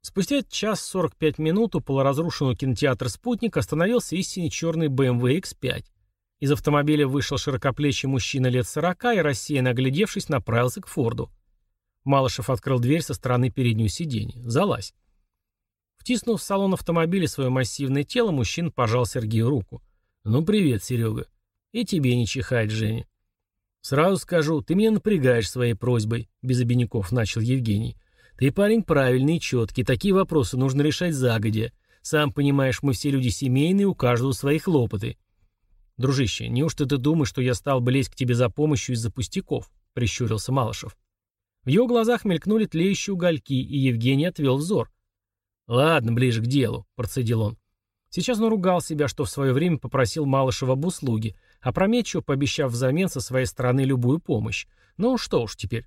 Спустя час 45 минут у полуразрушенного кинотеатра «Спутник» остановился истинный черный BMW X5. Из автомобиля вышел широкоплечий мужчина лет 40 и, рассеянно оглядевшись, направился к Форду. Малышев открыл дверь со стороны переднего сиденья. «Залазь». Втиснув в салон автомобиля свое массивное тело, мужчина пожал Сергею руку. «Ну, привет, Серега. И тебе не чихать, Женя». «Сразу скажу, ты меня напрягаешь своей просьбой», — без обиняков начал Евгений. «Ты парень правильный и четкий, такие вопросы нужно решать загодя. Сам понимаешь, мы все люди семейные, у каждого свои хлопоты». «Дружище, неужто ты думаешь, что я стал бы лезть к тебе за помощью из-за пустяков?» — прищурился Малышев. В его глазах мелькнули тлеющие угольки, и Евгений отвел взор. «Ладно, ближе к делу», — процедил он. Сейчас он ругал себя, что в свое время попросил Малышева об услуге, опрометчиво пообещав взамен со своей стороны любую помощь. Ну что уж теперь.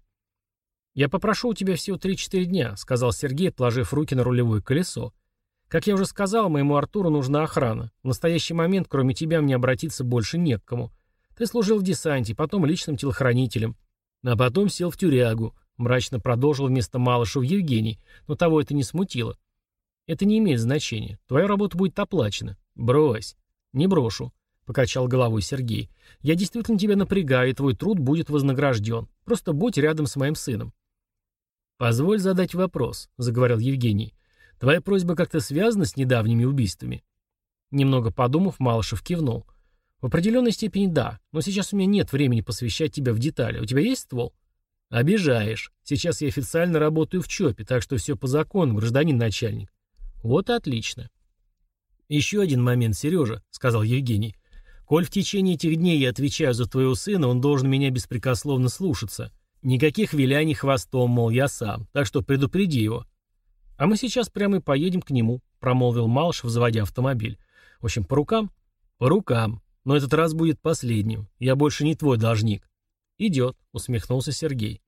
«Я попрошу у тебя всего 3-4 дня», — сказал Сергей, положив руки на рулевое колесо. «Как я уже сказал, моему Артуру нужна охрана. В настоящий момент, кроме тебя, мне обратиться больше не к кому. Ты служил в десанте, потом личным телохранителем. А потом сел в тюрягу», — мрачно продолжил вместо Малышева Евгений, но того это не смутило. Это не имеет значения. Твоя работа будет оплачена. Брось. Не брошу. Покачал головой Сергей. Я действительно тебя напрягаю, и твой труд будет вознагражден. Просто будь рядом с моим сыном. Позволь задать вопрос, заговорил Евгений. Твоя просьба как-то связана с недавними убийствами? Немного подумав, Малышев кивнул. В определенной степени да, но сейчас у меня нет времени посвящать тебя в детали. У тебя есть ствол? Обижаешь. Сейчас я официально работаю в ЧОПе, так что все по закону, гражданин начальник. Вот и отлично. Еще один момент, Сережа, сказал Евгений. Коль в течение этих дней я отвечаю за твоего сына, он должен меня беспрекословно слушаться. Никаких виляний хвостом, мол, я сам. Так что предупреди его. А мы сейчас прямо и поедем к нему, промолвил Малышев, заводя автомобиль. В общем, по рукам? По рукам. Но этот раз будет последним. Я больше не твой должник. Идет, усмехнулся Сергей.